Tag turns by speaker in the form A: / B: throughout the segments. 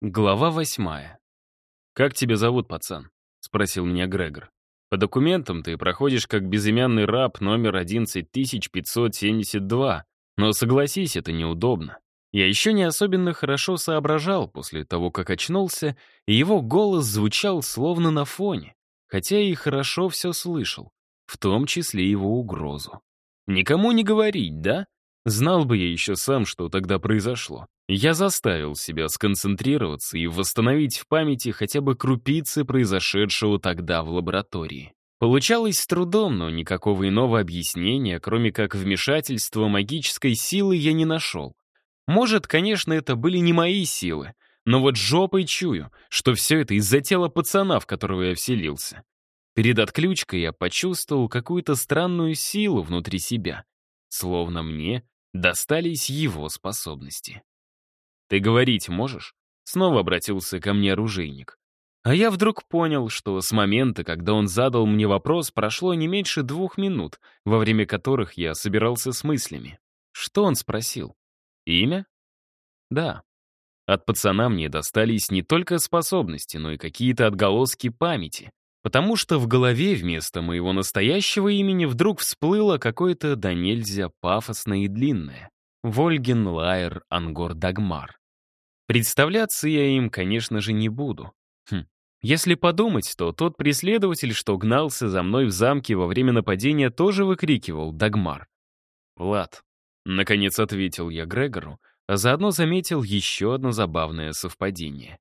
A: Глава восьмая. «Как тебя зовут, пацан?» — спросил меня Грегор. «По документам ты проходишь как безымянный раб номер 11572, но согласись, это неудобно. Я еще не особенно хорошо соображал после того, как очнулся, и его голос звучал словно на фоне, хотя и хорошо все слышал, в том числе его угрозу. «Никому не говорить, да?» Знал бы я еще сам, что тогда произошло. Я заставил себя сконцентрироваться и восстановить в памяти хотя бы крупицы произошедшего тогда в лаборатории. Получалось с трудом, но никакого иного объяснения, кроме как вмешательства магической силы, я не нашел. Может, конечно, это были не мои силы, но вот жопой чую, что все это из-за тела пацана, в которого я вселился. Перед отключкой я почувствовал какую-то странную силу внутри себя, словно мне достались его способности. «Ты говорить можешь?» Снова обратился ко мне оружейник. А я вдруг понял, что с момента, когда он задал мне вопрос, прошло не меньше двух минут, во время которых я собирался с мыслями. Что он спросил? Имя? Да. От пацана мне достались не только способности, но и какие-то отголоски памяти потому что в голове вместо моего настоящего имени вдруг всплыло какое-то да нельзя пафосное и длинное. Вольген Лайер Ангор Дагмар. Представляться я им, конечно же, не буду. Хм. Если подумать, то тот преследователь, что гнался за мной в замке во время нападения, тоже выкрикивал «Дагмар». «Влад», — наконец ответил я Грегору, а заодно заметил еще одно забавное совпадение.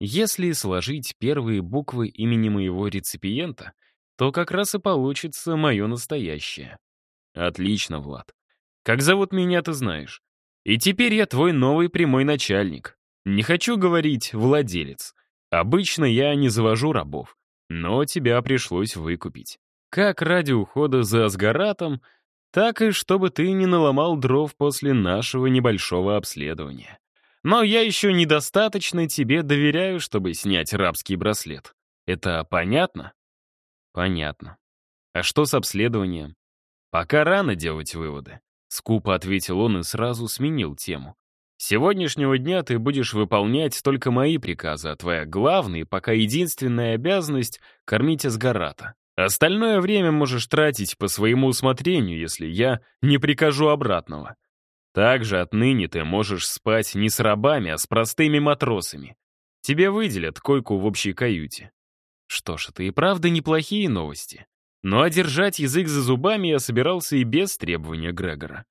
A: Если сложить первые буквы имени моего реципиента, то как раз и получится мое настоящее. Отлично, Влад. Как зовут меня, ты знаешь. И теперь я твой новый прямой начальник. Не хочу говорить «владелец». Обычно я не завожу рабов, но тебя пришлось выкупить. Как ради ухода за Асгаратом, так и чтобы ты не наломал дров после нашего небольшого обследования. Но я еще недостаточно тебе доверяю, чтобы снять рабский браслет. Это понятно? Понятно. А что с обследованием? Пока рано делать выводы. Скупо ответил он и сразу сменил тему. С сегодняшнего дня ты будешь выполнять только мои приказы, а твоя главная и пока единственная обязанность — кормить Асгарата. Остальное время можешь тратить по своему усмотрению, если я не прикажу обратного. Также отныне ты можешь спать не с рабами, а с простыми матросами. Тебе выделят койку в общей каюте. Что ж, это и правда неплохие новости. Но одержать язык за зубами я собирался и без требования Грегора.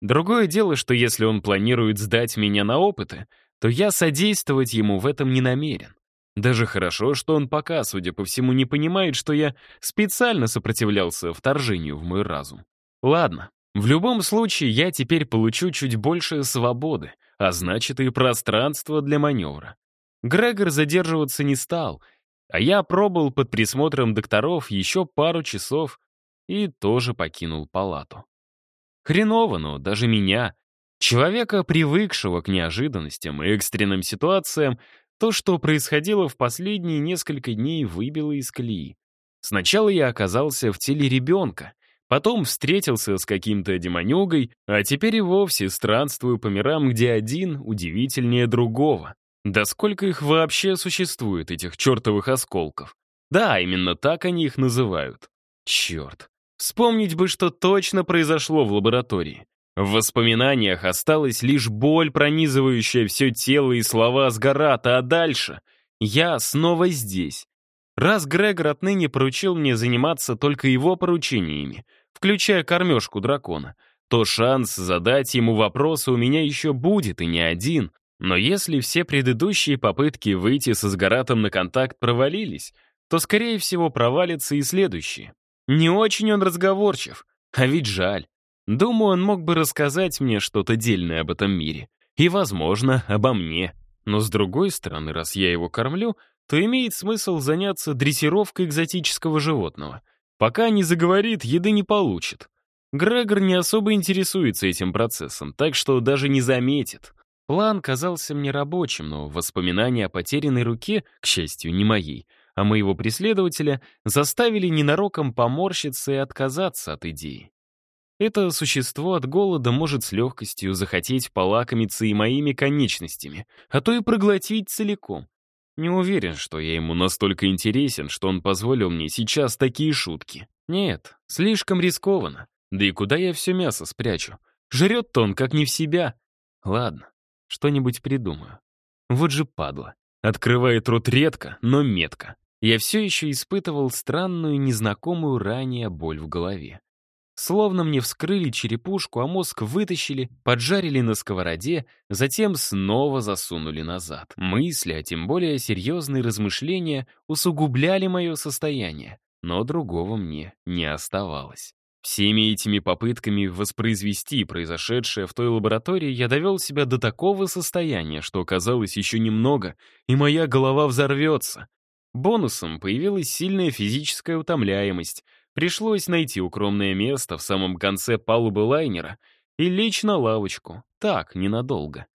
A: Другое дело, что если он планирует сдать меня на опыты, то я содействовать ему в этом не намерен. Даже хорошо, что он пока, судя по всему, не понимает, что я специально сопротивлялся вторжению в мой разум. Ладно, в любом случае, я теперь получу чуть больше свободы, а значит и пространство для маневра. Грегор задерживаться не стал, а я пробыл под присмотром докторов еще пару часов и тоже покинул палату. Хреново, но даже меня, человека, привыкшего к неожиданностям и экстренным ситуациям, то, что происходило в последние несколько дней, выбило из колеи. Сначала я оказался в теле ребенка, Потом встретился с каким-то демонюгой, а теперь и вовсе странствую по мирам, где один удивительнее другого. Да сколько их вообще существует, этих чертовых осколков? Да, именно так они их называют. Черт. Вспомнить бы, что точно произошло в лаборатории. В воспоминаниях осталась лишь боль, пронизывающая все тело и слова Сгарата, а дальше я снова здесь, Раз Грегор отныне поручил мне заниматься только его поручениями, включая кормежку дракона, то шанс задать ему вопросы у меня еще будет, и не один. Но если все предыдущие попытки выйти со Сгаратом на контакт провалились, то, скорее всего, провалится и следующие. Не очень он разговорчив, а ведь жаль. Думаю, он мог бы рассказать мне что-то дельное об этом мире. И, возможно, обо мне. Но, с другой стороны, раз я его кормлю, то имеет смысл заняться дрессировкой экзотического животного. Пока не заговорит, еды не получит. Грегор не особо интересуется этим процессом, так что даже не заметит. План казался мне рабочим, но воспоминания о потерянной руке, к счастью, не моей, а моего преследователя, заставили ненароком поморщиться и отказаться от идеи. Это существо от голода может с легкостью захотеть полакомиться и моими конечностями, а то и проглотить целиком. Не уверен, что я ему настолько интересен, что он позволил мне сейчас такие шутки. Нет, слишком рискованно. Да и куда я все мясо спрячу? Жрет-то он как не в себя. Ладно, что-нибудь придумаю. Вот же падла. Открывает рот редко, но метко. Я все еще испытывал странную, незнакомую ранее боль в голове. Словно мне вскрыли черепушку, а мозг вытащили, поджарили на сковороде, затем снова засунули назад. Мысли, а тем более серьезные размышления, усугубляли мое состояние, но другого мне не оставалось. Всеми этими попытками воспроизвести произошедшее в той лаборатории я довел себя до такого состояния, что оказалось еще немного, и моя голова взорвется. Бонусом появилась сильная физическая утомляемость, Пришлось найти укромное место в самом конце палубы лайнера и лечь на лавочку. Так, ненадолго.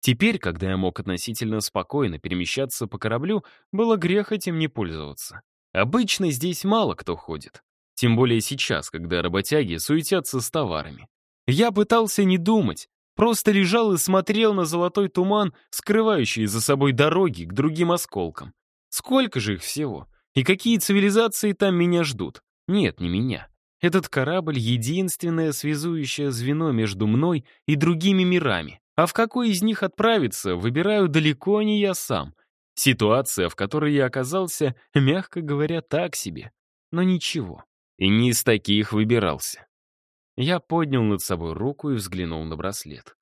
A: Теперь, когда я мог относительно спокойно перемещаться по кораблю, было грех этим не пользоваться. Обычно здесь мало кто ходит. Тем более сейчас, когда работяги суетятся с товарами. Я пытался не думать, просто лежал и смотрел на золотой туман, скрывающий за собой дороги к другим осколкам. Сколько же их всего? И какие цивилизации там меня ждут? Нет, не меня. Этот корабль — единственное связующее звено между мной и другими мирами. А в какой из них отправиться, выбираю далеко не я сам. Ситуация, в которой я оказался, мягко говоря, так себе. Но ничего. И не из таких выбирался. Я поднял над собой руку и взглянул на браслет.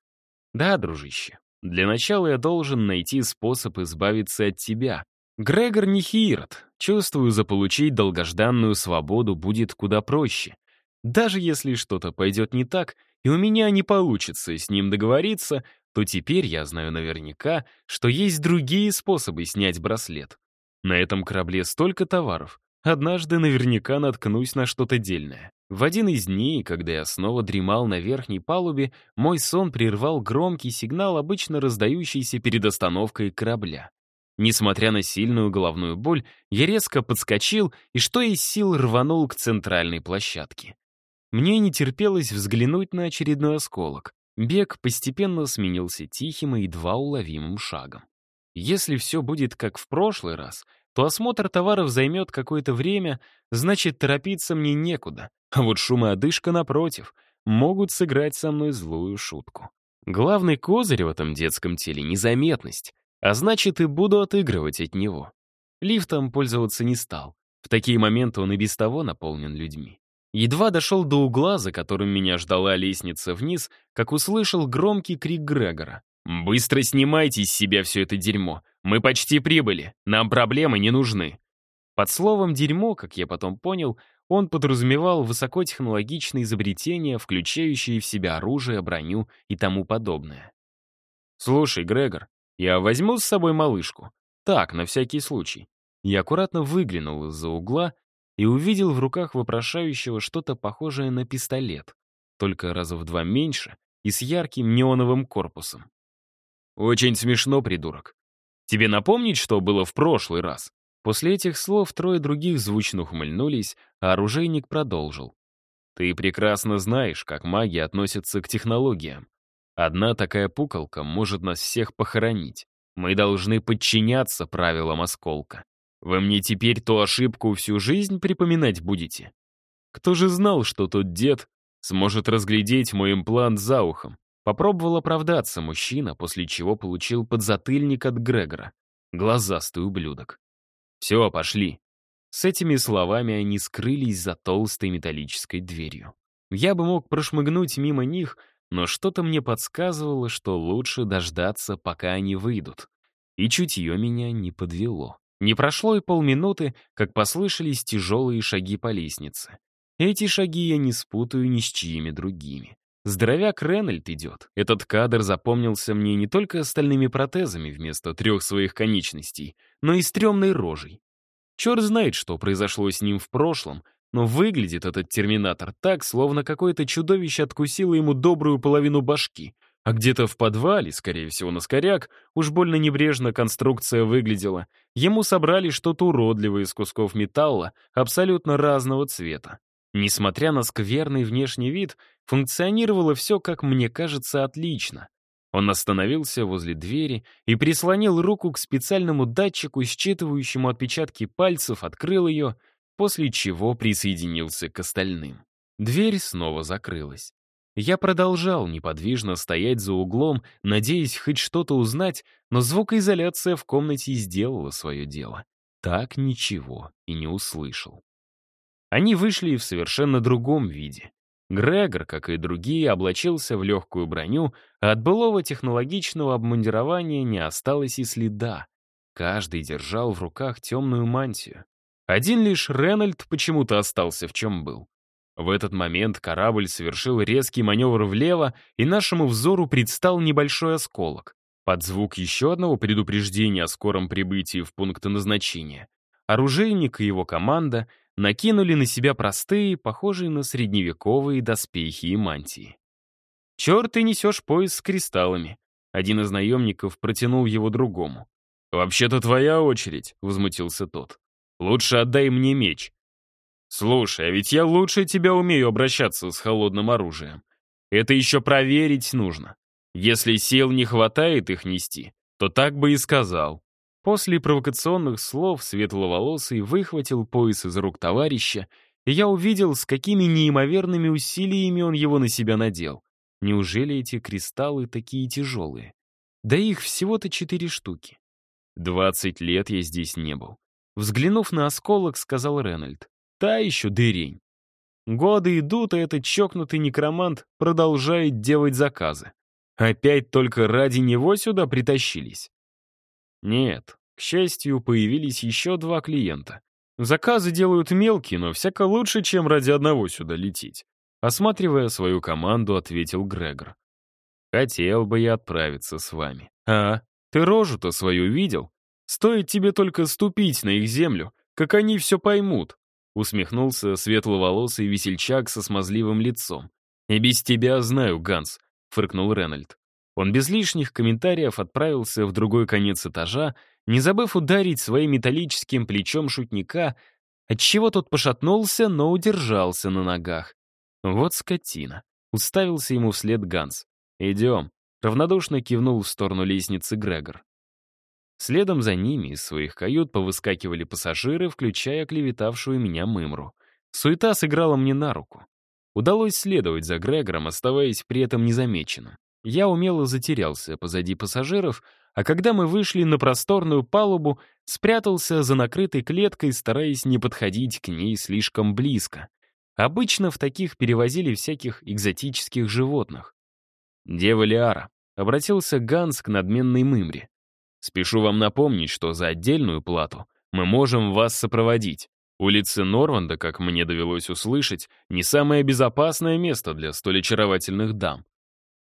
A: Да, дружище, для начала я должен найти способ избавиться от тебя, Грегор не хирот. Чувствую, заполучить долгожданную свободу будет куда проще. Даже если что-то пойдет не так, и у меня не получится с ним договориться, то теперь я знаю наверняка, что есть другие способы снять браслет. На этом корабле столько товаров. Однажды наверняка наткнусь на что-то дельное. В один из дней, когда я снова дремал на верхней палубе, мой сон прервал громкий сигнал, обычно раздающийся перед остановкой корабля. Несмотря на сильную головную боль, я резко подскочил и что из сил рванул к центральной площадке. Мне не терпелось взглянуть на очередной осколок. Бег постепенно сменился тихим и едва уловимым шагом. Если все будет как в прошлый раз, то осмотр товаров займет какое-то время, значит, торопиться мне некуда. А вот шум и одышка, напротив, могут сыграть со мной злую шутку. Главный козырь в этом детском теле — незаметность. А значит, и буду отыгрывать от него. Лифтом пользоваться не стал. В такие моменты он и без того наполнен людьми. Едва дошел до угла, за которым меня ждала лестница вниз, как услышал громкий крик Грегора. «Быстро снимайте из себя все это дерьмо. Мы почти прибыли. Нам проблемы не нужны». Под словом «дерьмо», как я потом понял, он подразумевал высокотехнологичные изобретения, включающие в себя оружие, броню и тому подобное. «Слушай, Грегор, я возьму с собой малышку. Так, на всякий случай. Я аккуратно выглянул из-за угла и увидел в руках вопрошающего что-то похожее на пистолет, только раза в два меньше и с ярким неоновым корпусом. «Очень смешно, придурок. Тебе напомнить, что было в прошлый раз?» После этих слов трое других звучно ухмыльнулись, а оружейник продолжил. «Ты прекрасно знаешь, как маги относятся к технологиям. Одна такая пуколка может нас всех похоронить. Мы должны подчиняться правилам осколка. Вы мне теперь ту ошибку всю жизнь припоминать будете? Кто же знал, что тот дед сможет разглядеть мой имплант за ухом? Попробовал оправдаться мужчина, после чего получил подзатыльник от Грегора. Глазастый ублюдок. «Все, пошли». С этими словами они скрылись за толстой металлической дверью. Я бы мог прошмыгнуть мимо них, но что-то мне подсказывало, что лучше дождаться, пока они выйдут. И чутье меня не подвело. Не прошло и полминуты, как послышались тяжелые шаги по лестнице. Эти шаги я не спутаю ни с чьими другими. Здоровяк Ренальд идет. Этот кадр запомнился мне не только остальными протезами вместо трех своих конечностей, но и стрёмной рожей. Черт знает, что произошло с ним в прошлом, но выглядит этот терминатор так, словно какое-то чудовище откусило ему добрую половину башки, а где-то в подвале, скорее всего, на скоряк, уж больно небрежно конструкция выглядела, ему собрали что-то уродливое из кусков металла абсолютно разного цвета. Несмотря на скверный внешний вид, функционировало все, как мне кажется, отлично. Он остановился возле двери и прислонил руку к специальному датчику, считывающему отпечатки пальцев, открыл ее, после чего присоединился к остальным. Дверь снова закрылась. Я продолжал неподвижно стоять за углом, надеясь хоть что-то узнать, но звукоизоляция в комнате сделала свое дело. Так ничего и не услышал. Они вышли в совершенно другом виде. Грегор, как и другие, облачился в легкую броню, а от былого технологичного обмундирования не осталось и следа. Каждый держал в руках темную мантию. Один лишь Ренальд почему-то остался в чем был. В этот момент корабль совершил резкий маневр влево, и нашему взору предстал небольшой осколок. Под звук еще одного предупреждения о скором прибытии в пункт назначения. Оружейник и его команда накинули на себя простые, похожие на средневековые доспехи и мантии. «Черт, ты несешь пояс с кристаллами!» Один из наемников протянул его другому. «Вообще-то твоя очередь», — возмутился тот. «Лучше отдай мне меч. «Слушай, а ведь я лучше тебя умею обращаться с холодным оружием. Это еще проверить нужно. Если сил не хватает их нести, то так бы и сказал». После провокационных слов светловолосый выхватил пояс из рук товарища, и я увидел, с какими неимоверными усилиями он его на себя надел. Неужели эти кристаллы такие тяжелые? Да их всего-то четыре штуки. Двадцать лет я здесь не был. Взглянув на осколок, сказал Ренальд. Та еще дырень. Годы идут, а этот чокнутый некромант продолжает делать заказы. Опять только ради него сюда притащились. Нет, к счастью, появились еще два клиента. Заказы делают мелкие, но всяко лучше, чем ради одного сюда лететь. Осматривая свою команду, ответил Грегор. Хотел бы я отправиться с вами. А, ты рожу-то свою видел? Стоит тебе только ступить на их землю, как они все поймут. Усмехнулся светловолосый весельчак со смазливым лицом. «И без тебя знаю, Ганс», — фыркнул Ренальд. Он без лишних комментариев отправился в другой конец этажа, не забыв ударить своим металлическим плечом шутника, отчего тот пошатнулся, но удержался на ногах. Вот скотина. Уставился ему вслед Ганс. «Идем», — равнодушно кивнул в сторону лестницы Грегор. Следом за ними из своих кают повыскакивали пассажиры, включая клеветавшую меня Мымру. Суета сыграла мне на руку. Удалось следовать за Грегором, оставаясь при этом незамеченным. Я умело затерялся позади пассажиров, а когда мы вышли на просторную палубу, спрятался за накрытой клеткой, стараясь не подходить к ней слишком близко. Обычно в таких перевозили всяких экзотических животных. «Дева Лиара», — обратился Ганс к надменной Мымре. Спешу вам напомнить, что за отдельную плату мы можем вас сопроводить. Улица Норванда, как мне довелось услышать, не самое безопасное место для столь очаровательных дам.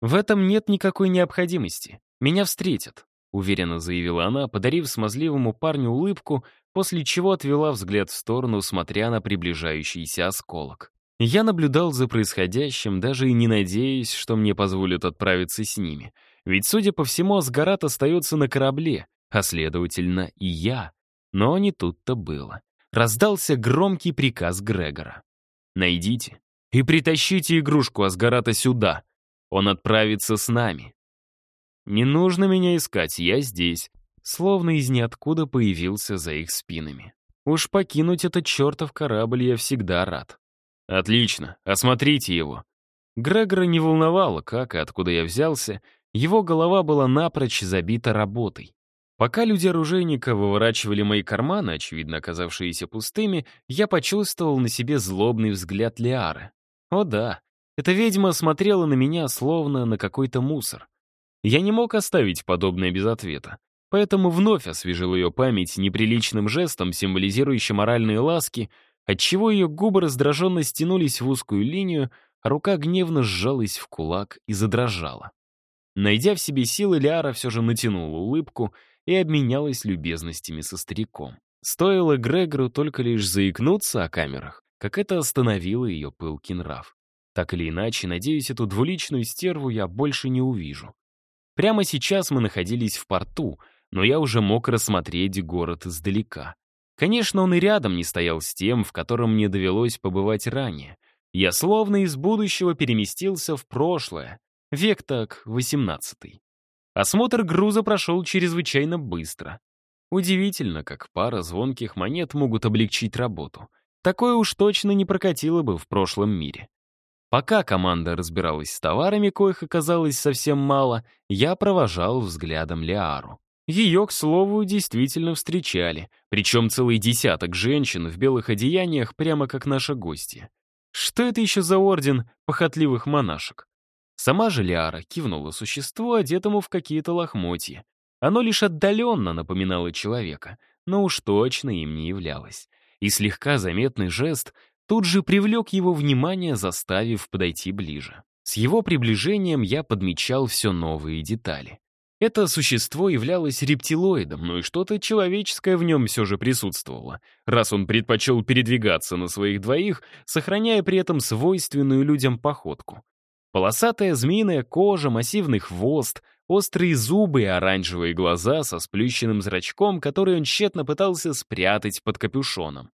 A: В этом нет никакой необходимости. Меня встретят, уверенно заявила она, подарив смазливому парню улыбку, после чего отвела взгляд в сторону, смотря на приближающийся осколок. Я наблюдал за происходящим, даже и не надеясь, что мне позволят отправиться с ними — ведь, судя по всему, Асгарат остается на корабле, а, следовательно, и я. Но не тут-то было. Раздался громкий приказ Грегора. «Найдите и притащите игрушку Асгарата сюда. Он отправится с нами». «Не нужно меня искать, я здесь», словно из ниоткуда появился за их спинами. Уж покинуть этот чертов корабль я всегда рад. «Отлично, осмотрите его». Грегора не волновало, как и откуда я взялся, его голова была напрочь забита работой. Пока люди оружейника выворачивали мои карманы, очевидно оказавшиеся пустыми, я почувствовал на себе злобный взгляд Лиары. О да, эта ведьма смотрела на меня словно на какой-то мусор. Я не мог оставить подобное без ответа, поэтому вновь освежил ее память неприличным жестом, символизирующим моральные ласки, отчего ее губы раздраженно стянулись в узкую линию, а рука гневно сжалась в кулак и задрожала. Найдя в себе силы, Лиара все же натянула улыбку и обменялась любезностями со стариком. Стоило Грегору только лишь заикнуться о камерах, как это остановило ее пылкий нрав. Так или иначе, надеюсь, эту двуличную стерву я больше не увижу. Прямо сейчас мы находились в порту, но я уже мог рассмотреть город издалека. Конечно, он и рядом не стоял с тем, в котором мне довелось побывать ранее. Я словно из будущего переместился в прошлое, век так, восемнадцатый. Осмотр груза прошел чрезвычайно быстро. Удивительно, как пара звонких монет могут облегчить работу. Такое уж точно не прокатило бы в прошлом мире. Пока команда разбиралась с товарами, коих оказалось совсем мало, я провожал взглядом Лиару. Ее, к слову, действительно встречали, причем целый десяток женщин в белых одеяниях, прямо как наши гости. Что это еще за орден похотливых монашек? Сама же Лиара кивнула существу, одетому в какие-то лохмотья. Оно лишь отдаленно напоминало человека, но уж точно им не являлось. И слегка заметный жест тут же привлек его внимание, заставив подойти ближе. С его приближением я подмечал все новые детали. Это существо являлось рептилоидом, но и что-то человеческое в нем все же присутствовало, раз он предпочел передвигаться на своих двоих, сохраняя при этом свойственную людям походку. Полосатая змеиная кожа, массивный хвост, острые зубы и оранжевые глаза со сплющенным зрачком, который он тщетно пытался спрятать под капюшоном.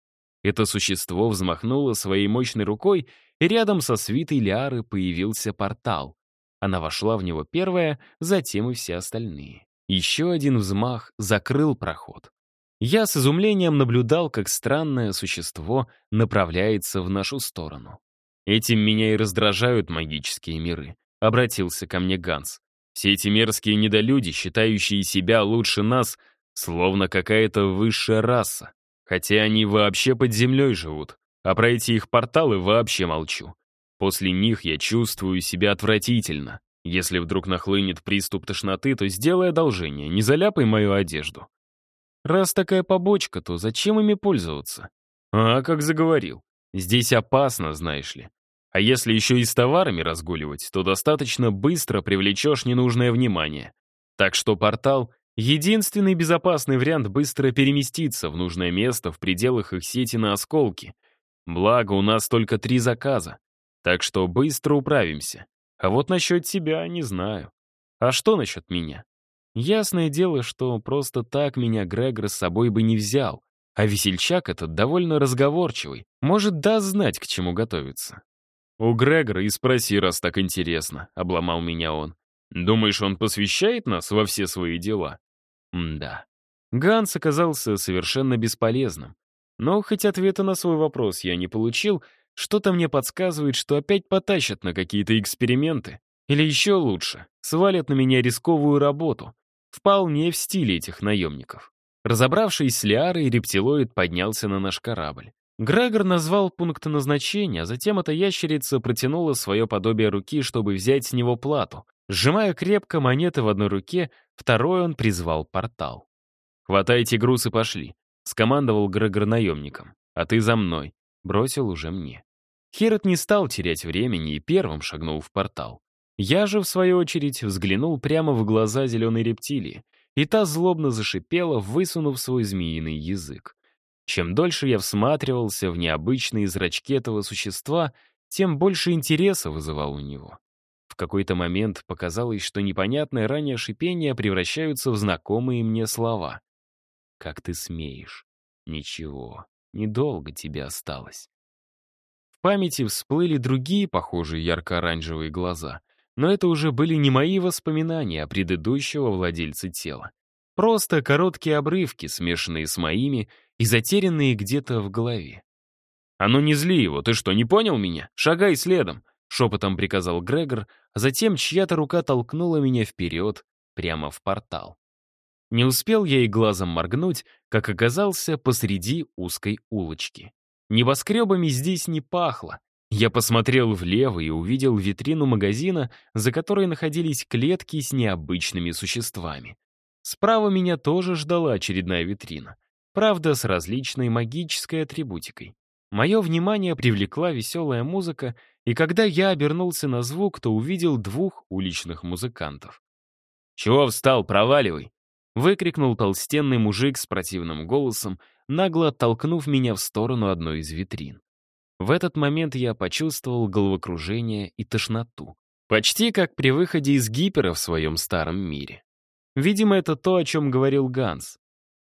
A: Это существо взмахнуло своей мощной рукой, и рядом со свитой Лиары появился портал. Она вошла в него первая, затем и все остальные. Еще один взмах закрыл проход. Я с изумлением наблюдал, как странное существо направляется в нашу сторону. «Этим меня и раздражают магические миры», — обратился ко мне Ганс. «Все эти мерзкие недолюди, считающие себя лучше нас, словно какая-то высшая раса. Хотя они вообще под землей живут, а про эти их порталы вообще молчу. После них я чувствую себя отвратительно. Если вдруг нахлынет приступ тошноты, то сделай одолжение, не заляпай мою одежду. Раз такая побочка, то зачем ими пользоваться? А, как заговорил. Здесь опасно, знаешь ли. А если еще и с товарами разгуливать, то достаточно быстро привлечешь ненужное внимание. Так что портал — единственный безопасный вариант быстро переместиться в нужное место в пределах их сети на осколки. Благо, у нас только три заказа. Так что быстро управимся. А вот насчет тебя не знаю. А что насчет меня? Ясное дело, что просто так меня Грегор с собой бы не взял. А весельчак этот довольно разговорчивый. Может, даст знать, к чему готовиться. «У Грегора и спроси, раз так интересно», — обломал меня он. «Думаешь, он посвящает нас во все свои дела?» М-да. Ганс оказался совершенно бесполезным. Но хоть ответа на свой вопрос я не получил, что-то мне подсказывает, что опять потащат на какие-то эксперименты. Или еще лучше, свалят на меня рисковую работу. Вполне в стиле этих наемников. Разобравшись с Лиарой, рептилоид поднялся на наш корабль. Грегор назвал пункт назначения, а затем эта ящерица протянула свое подобие руки, чтобы взять с него плату. Сжимая крепко монеты в одной руке, второй он призвал портал. «Хватайте груз и пошли», — скомандовал Грегор наемникам. «А ты за мной бросил уже мне. Херот не стал терять времени и первым шагнул в портал. Я же, в свою очередь, взглянул прямо в глаза зеленой рептилии, и та злобно зашипела, высунув свой змеиный язык. Чем дольше я всматривался в необычные зрачки этого существа, тем больше интереса вызывал у него. В какой-то момент показалось, что непонятное ранее шипение превращаются в знакомые мне слова. «Как ты смеешь? Ничего, Недолго тебе осталось. В памяти всплыли другие похожие ярко-оранжевые глаза, но это уже были не мои воспоминания о предыдущего владельца тела. Просто короткие обрывки, смешанные с моими и затерянные где-то в голове. «А ну не зли его, ты что, не понял меня? Шагай следом!» — шепотом приказал Грегор, а затем чья-то рука толкнула меня вперед, прямо в портал. Не успел я и глазом моргнуть, как оказался посреди узкой улочки. Небоскребами здесь не пахло. Я посмотрел влево и увидел витрину магазина, за которой находились клетки с необычными существами. Справа меня тоже ждала очередная витрина. Правда, с различной магической атрибутикой. Мое внимание привлекла веселая музыка, и когда я обернулся на звук, то увидел двух уличных музыкантов. «Чего встал, проваливай!» Выкрикнул толстенный мужик с противным голосом, нагло оттолкнув меня в сторону одной из витрин. В этот момент я почувствовал головокружение и тошноту. Почти как при выходе из гипера в своем старом мире. Видимо, это то, о чем говорил Ганс.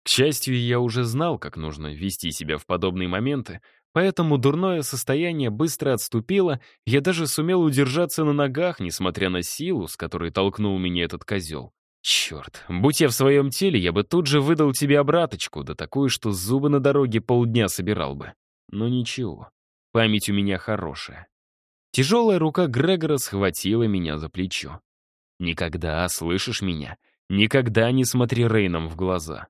A: К счастью, я уже знал, как нужно вести себя в подобные моменты, поэтому дурное состояние быстро отступило, я даже сумел удержаться на ногах, несмотря на силу, с которой толкнул меня этот козел. Черт, будь я в своем теле, я бы тут же выдал тебе обраточку, да такую, что зубы на дороге полдня собирал бы. Но ничего, память у меня хорошая. Тяжелая рука Грегора схватила меня за плечо. «Никогда, слышишь меня? Никогда не смотри Рейном в глаза.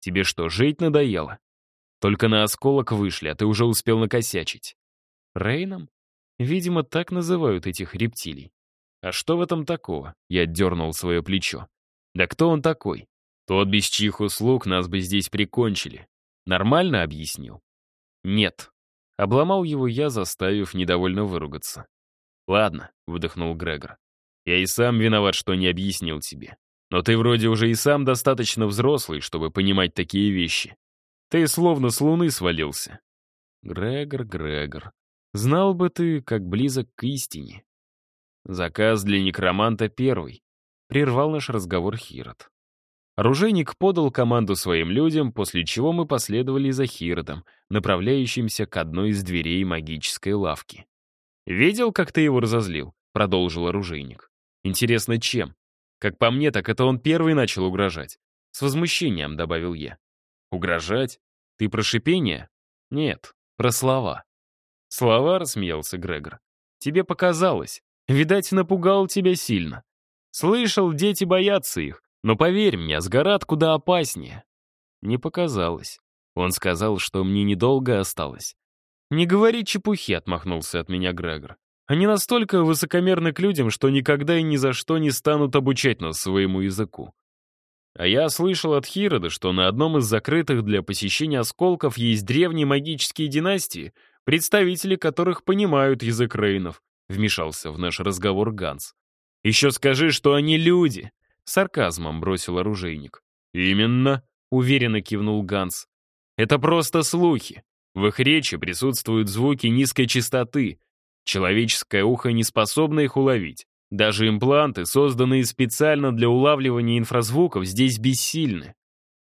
A: Тебе что, жить надоело? Только на осколок вышли, а ты уже успел накосячить». «Рейном? Видимо, так называют этих рептилий. А что в этом такого?» Я дернул свое плечо. «Да кто он такой? Тот, без чьих услуг нас бы здесь прикончили. Нормально объяснил?» «Нет». Обломал его я, заставив недовольно выругаться. «Ладно», — выдохнул Грегор. «Я и сам виноват, что не объяснил тебе. Но ты вроде уже и сам достаточно взрослый, чтобы понимать такие вещи. Ты словно с луны свалился». «Грегор, Грегор, знал бы ты, как близок к истине». «Заказ для некроманта первый», — прервал наш разговор Хирот. Оружейник подал команду своим людям, после чего мы последовали за Хиротом, направляющимся к одной из дверей магической лавки. «Видел, как ты его разозлил?» — продолжил оружейник. «Интересно, чем? Как по мне, так это он первый начал угрожать. С возмущением добавил я. Угрожать? Ты про шипение? Нет, про слова. Слова, рассмеялся Грегор. Тебе показалось. Видать, напугал тебя сильно. Слышал, дети боятся их, но поверь мне, сгорат куда опаснее. Не показалось. Он сказал, что мне недолго осталось. «Не говори чепухи», — отмахнулся от меня Грегор. Они настолько высокомерны к людям, что никогда и ни за что не станут обучать нас своему языку. А я слышал от Хирода, что на одном из закрытых для посещения осколков есть древние магические династии, представители которых понимают язык рейнов, вмешался в наш разговор Ганс. «Еще скажи, что они люди!» — сарказмом бросил оружейник. «Именно», — уверенно кивнул Ганс. «Это просто слухи. В их речи присутствуют звуки низкой частоты, Человеческое ухо не способно их уловить. Даже импланты, созданные специально для улавливания инфразвуков, здесь бессильны.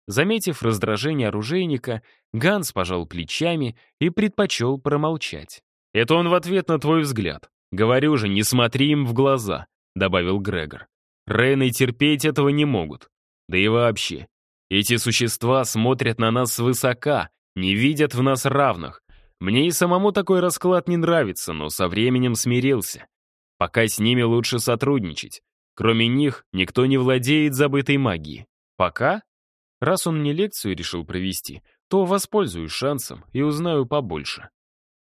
A: Заметив раздражение оружейника, Ганс пожал плечами и предпочел промолчать. «Это он в ответ на твой взгляд. Говорю же, не смотри им в глаза», — добавил Грегор. «Рейны терпеть этого не могут. Да и вообще, эти существа смотрят на нас свысока, не видят в нас равных, мне и самому такой расклад не нравится, но со временем смирился. Пока с ними лучше сотрудничать. Кроме них, никто не владеет забытой магией. Пока? Раз он мне лекцию решил провести, то воспользуюсь шансом и узнаю побольше.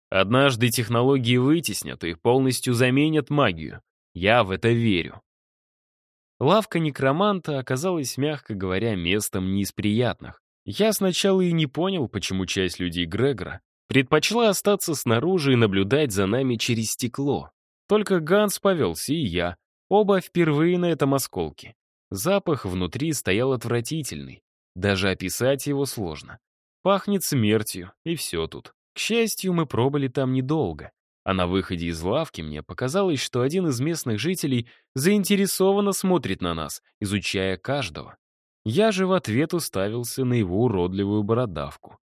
A: Однажды технологии вытеснят и полностью заменят магию. Я в это верю. Лавка некроманта оказалась, мягко говоря, местом не из приятных. Я сначала и не понял, почему часть людей Грегора Предпочла остаться снаружи и наблюдать за нами через стекло. Только Ганс повелся, и я. Оба впервые на этом осколке. Запах внутри стоял отвратительный. Даже описать его сложно. Пахнет смертью, и все тут. К счастью, мы пробыли там недолго. А на выходе из лавки мне показалось, что один из местных жителей заинтересованно смотрит на нас, изучая каждого. Я же в ответ уставился на его уродливую бородавку.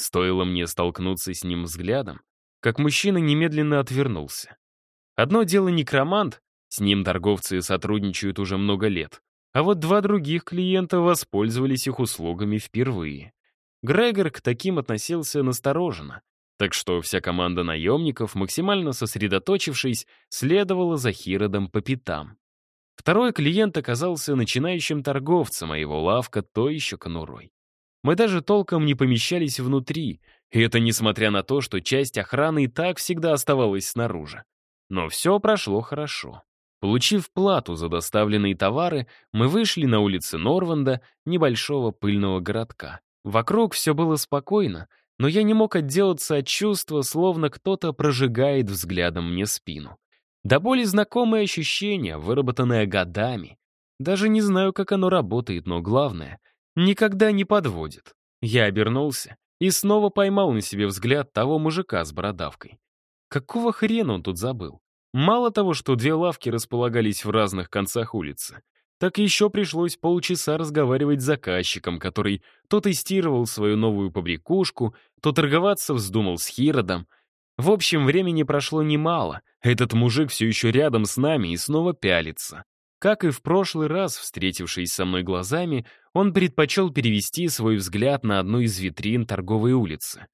A: Стоило мне столкнуться с ним взглядом, как мужчина немедленно отвернулся. Одно дело некромант, с ним торговцы сотрудничают уже много лет, а вот два других клиента воспользовались их услугами впервые. Грегор к таким относился настороженно, так что вся команда наемников, максимально сосредоточившись, следовала за Хиродом по пятам. Второй клиент оказался начинающим торговцем, а его лавка то еще конурой. Мы даже толком не помещались внутри, и это несмотря на то, что часть охраны и так всегда оставалась снаружи. Но все прошло хорошо. Получив плату за доставленные товары, мы вышли на улицы Норванда, небольшого пыльного городка. Вокруг все было спокойно, но я не мог отделаться от чувства, словно кто-то прожигает взглядом мне спину. До боли знакомое ощущение, выработанное годами. Даже не знаю, как оно работает, но главное — никогда не подводит. Я обернулся и снова поймал на себе взгляд того мужика с бородавкой. Какого хрена он тут забыл? Мало того, что две лавки располагались в разных концах улицы, так еще пришлось полчаса разговаривать с заказчиком, который то тестировал свою новую побрякушку, то торговаться вздумал с Хиродом. В общем, времени прошло немало. Этот мужик все еще рядом с нами и снова пялится. Как и в прошлый раз, встретившись со мной глазами, он предпочел перевести свой взгляд на одну из витрин торговой улицы.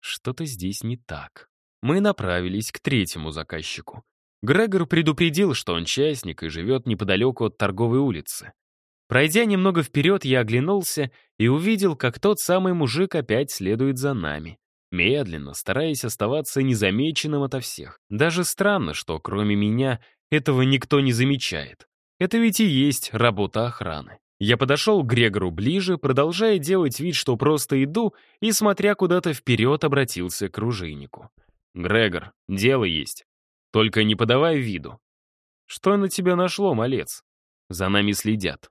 A: Что-то здесь не так. Мы направились к третьему заказчику. Грегор предупредил, что он частник и живет неподалеку от торговой улицы. Пройдя немного вперед, я оглянулся и увидел, как тот самый мужик опять следует за нами. Медленно, стараясь оставаться незамеченным ото всех. Даже странно, что кроме меня этого никто не замечает. Это ведь и есть работа охраны. Я подошел к Грегору ближе, продолжая делать вид, что просто иду, и, смотря куда-то вперед, обратился к ружейнику. «Грегор, дело есть. Только не подавай виду. Что на тебя нашло, малец? За нами следят.